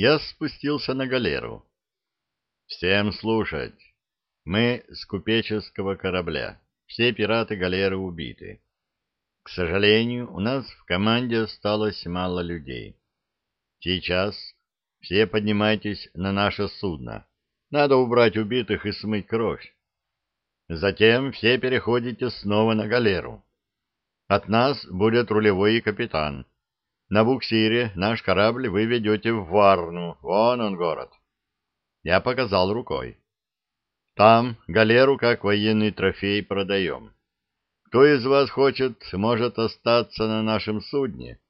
я спустился на галеру. Всем слушать. Мы с купеческого корабля. Все пираты галеры убиты. К сожалению, у нас в команде осталось мало людей. Сейчас все поднимайтесь на наше судно. Надо убрать убитых и смыть кровь. Затем все переходите снова на галеру. От нас будет рулевой и капитан. На буксире наш корабль вы ведете в Варну. Вон он город. Я показал рукой. Там галеру как военный трофей продаем. Кто из вас хочет, может остаться на нашем судне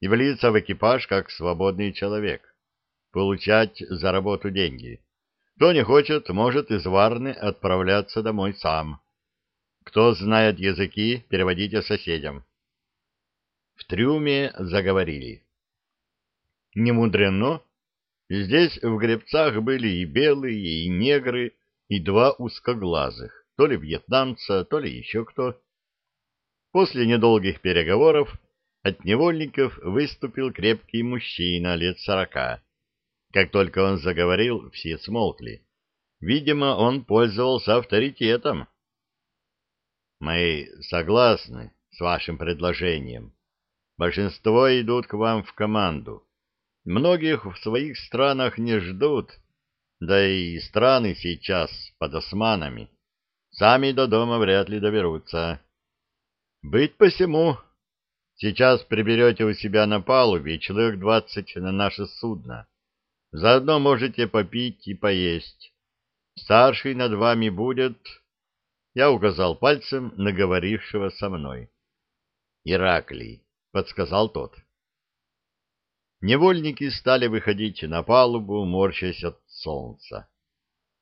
и влиться в экипаж как свободный человек, получать за работу деньги. Кто не хочет, может из Варны отправляться домой сам. Кто знает языки, переводите соседям. В трюме заговорили. Не мудрено. Здесь в гребцах были и белые, и негры, и два узкоглазых, то ли вьетнамца, то ли еще кто. После недолгих переговоров от невольников выступил крепкий мужчина лет сорока. Как только он заговорил, все смолкли. Видимо, он пользовался авторитетом. «Мы согласны с вашим предложением», Большинство идут к вам в команду. Многих в своих странах не ждут, да и страны сейчас под османами. Сами до дома вряд ли доберутся. Быть посему. Сейчас приберете у себя на палубе человек двадцать на наше судно. Заодно можете попить и поесть. Старший над вами будет... Я указал пальцем на говорившего со мной. Ираклий. — подсказал тот. Невольники стали выходить на палубу, морщась от солнца.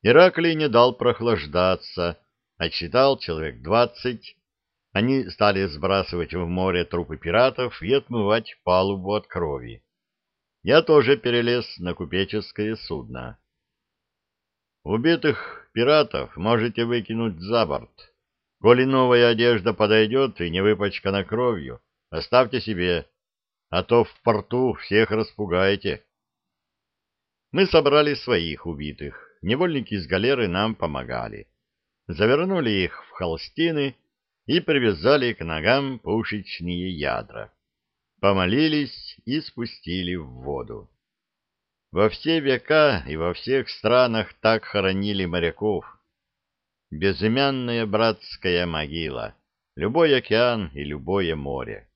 Ираклий не дал прохлаждаться, отсчитал человек двадцать. Они стали сбрасывать в море трупы пиратов и отмывать палубу от крови. Я тоже перелез на купеческое судно. Убитых пиратов можете выкинуть за борт. Коли новая одежда подойдет и не выпачкана кровью, Оставьте себе, а то в порту всех распугаете. Мы собрали своих убитых. Невольники из галеры нам помогали. Завернули их в холстины и привязали к ногам пушечные ядра. Помолились и спустили в воду. Во все века и во всех странах так хоронили моряков. Безымянная братская могила, любой океан и любое море.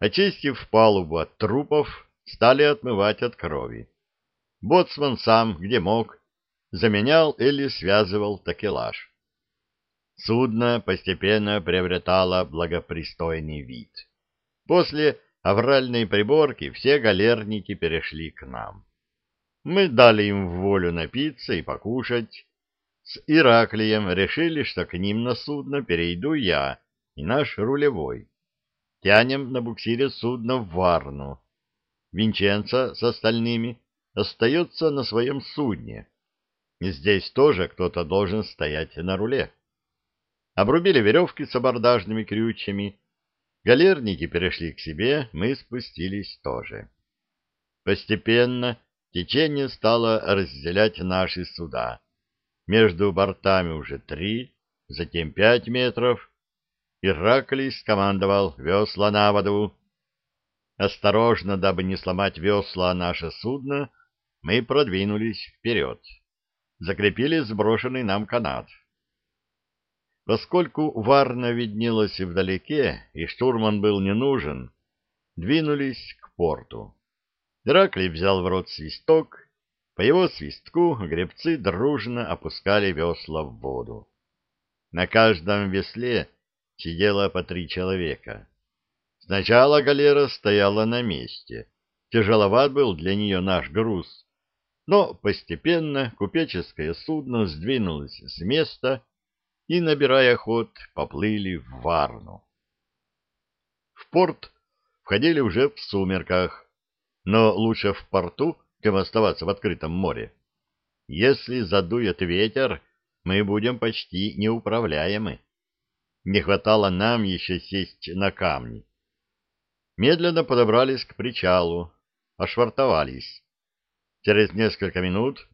Очистив палубу от трупов, стали отмывать от крови. Боцман сам, где мог, заменял или связывал такелаж. Судно постепенно приобретало благопристойный вид. После авральной приборки все галерники перешли к нам. Мы дали им волю напиться и покушать. С Ираклием решили, что к ним на судно перейду я и наш рулевой тянем на буксире судно в Варну. Винченцо с остальными остается на своем судне. Здесь тоже кто-то должен стоять на руле. Обрубили веревки с абордажными крючьями. Галерники перешли к себе, мы спустились тоже. Постепенно течение стало разделять наши суда. Между бортами уже три, затем пять метров, Ираклий скомандовал весла на воду. Осторожно, дабы не сломать весла наше судно, мы продвинулись вперед. Закрепили сброшенный нам канат. Поскольку Варна виднелась вдалеке, и штурман был не нужен, двинулись к порту. Ираклий взял в рот свисток, по его свистку гребцы дружно опускали весла в воду. На каждом весле сидело по три человека. Сначала галера стояла на месте. Тяжеловат был для нее наш груз. Но постепенно купеческое судно сдвинулось с места и, набирая ход, поплыли в Варну. В порт входили уже в сумерках, но лучше в порту, чем оставаться в открытом море. Если задует ветер, мы будем почти неуправляемы. Не хватало нам еще сесть на камни. Медленно подобрались к причалу, ошвартовались. Через несколько минут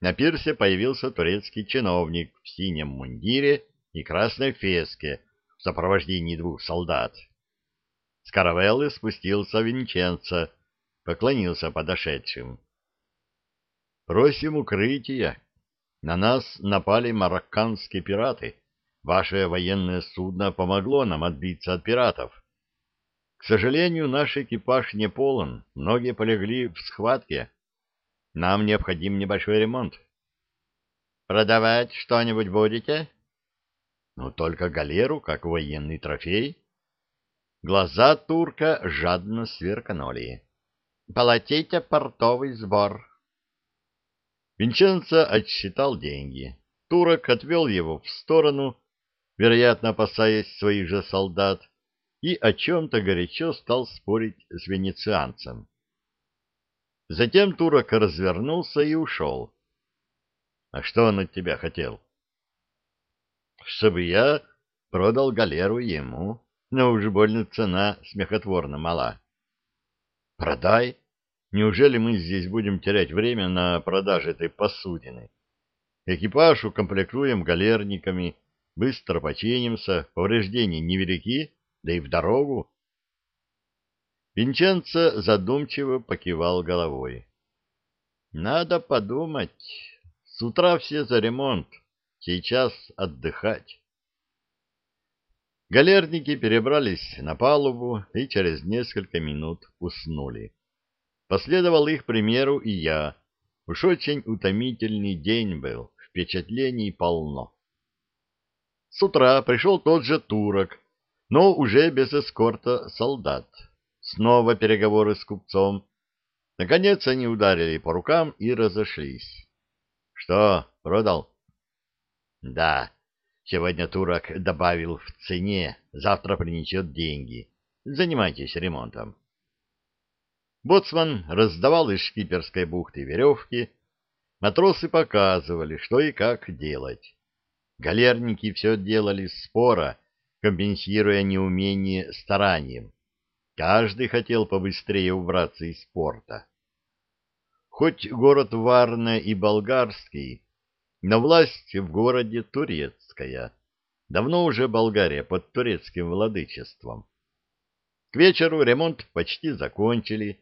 на пирсе появился турецкий чиновник в синем мундире и красной феске в сопровождении двух солдат. С каравеллы спустился Винченцо, поклонился подошедшим. «Просим укрытия. На нас напали марокканские пираты. Ваше военное судно помогло нам отбиться от пиратов. К сожалению, наш экипаж не полон, многие полегли в схватке. Нам необходим небольшой ремонт. Продавать что-нибудь будете? Ну, только галеру, как военный трофей. Глаза турка жадно сверкнули. Платите портовый сбор. Винченцо отсчитал деньги. Турок отвел его в сторону, вероятно, опасаясь своих же солдат, и о чем-то горячо стал спорить с венецианцем. Затем турок развернулся и ушел. — А что он от тебя хотел? — Чтобы я продал галеру ему, но уж больно цена смехотворно мала. — Продай. Неужели мы здесь будем терять время на продаже этой посудины? Экипаж укомплектуем галерниками, быстро починимся, повреждения невелики, да и в дорогу. Винченцо задумчиво покивал головой. Надо подумать. С утра все за ремонт, сейчас отдыхать. Галерники перебрались на палубу и через несколько минут уснули. Последовал их примеру и я. Уж очень утомительный день был, впечатлений полно. С утра пришел тот же турок, но уже без эскорта солдат. Снова переговоры с купцом. Наконец они ударили по рукам и разошлись. — Что, продал? — Да. Сегодня турок добавил в цене, завтра принесет деньги. Занимайтесь ремонтом. Боцман раздавал из шкиперской бухты веревки. Матросы показывали, что и как делать. Галерники все делали спора, компенсируя неумение старанием. Каждый хотел побыстрее убраться из порта. Хоть город Варна и болгарский, но власть в городе турецкая. Давно уже Болгария под турецким владычеством. К вечеру ремонт почти закончили,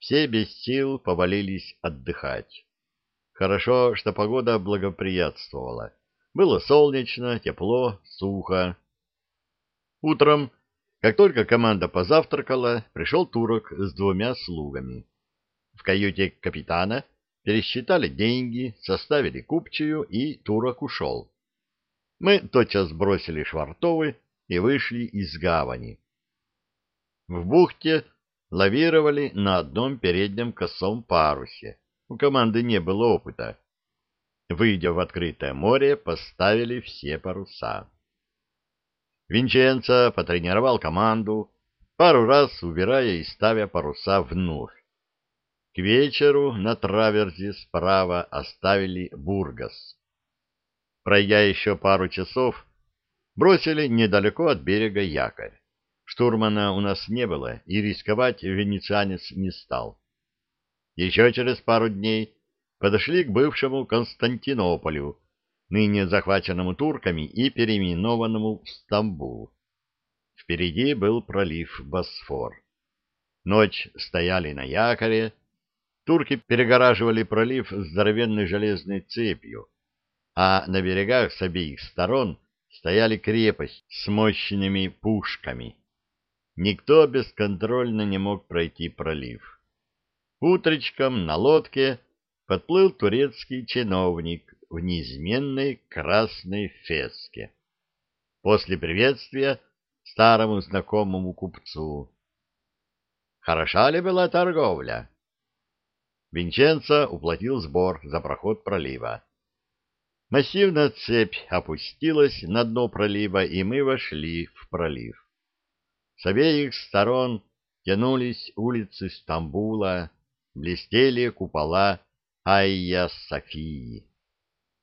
все без сил повалились отдыхать. Хорошо, что погода благоприятствовала. Было солнечно, тепло, сухо. Утром, как только команда позавтракала, пришел турок с двумя слугами. В каюте капитана пересчитали деньги, составили купчую, и турок ушел. Мы тотчас бросили швартовы и вышли из гавани. В бухте лавировали на одном переднем косом парусе. У команды не было опыта. Выйдя в открытое море, поставили все паруса. Винченцо потренировал команду, пару раз убирая и ставя паруса вновь. К вечеру на траверзе справа оставили Бургас. Пройдя еще пару часов, бросили недалеко от берега якорь. Штурмана у нас не было, и рисковать венецианец не стал. Еще через пару дней подошли к бывшему Константинополю, ныне захваченному турками и переименованному в Стамбул. Впереди был пролив Босфор. Ночь стояли на якоре, турки перегораживали пролив здоровенной железной цепью, а на берегах с обеих сторон стояли крепость с мощными пушками. Никто бесконтрольно не мог пройти пролив. Утречком на лодке подплыл турецкий чиновник в неизменной красной феске. После приветствия старому знакомому купцу. Хороша ли была торговля? Винченцо уплатил сбор за проход пролива. Массивная цепь опустилась на дно пролива, и мы вошли в пролив. С обеих сторон тянулись улицы Стамбула, блестели купола Айя Софии.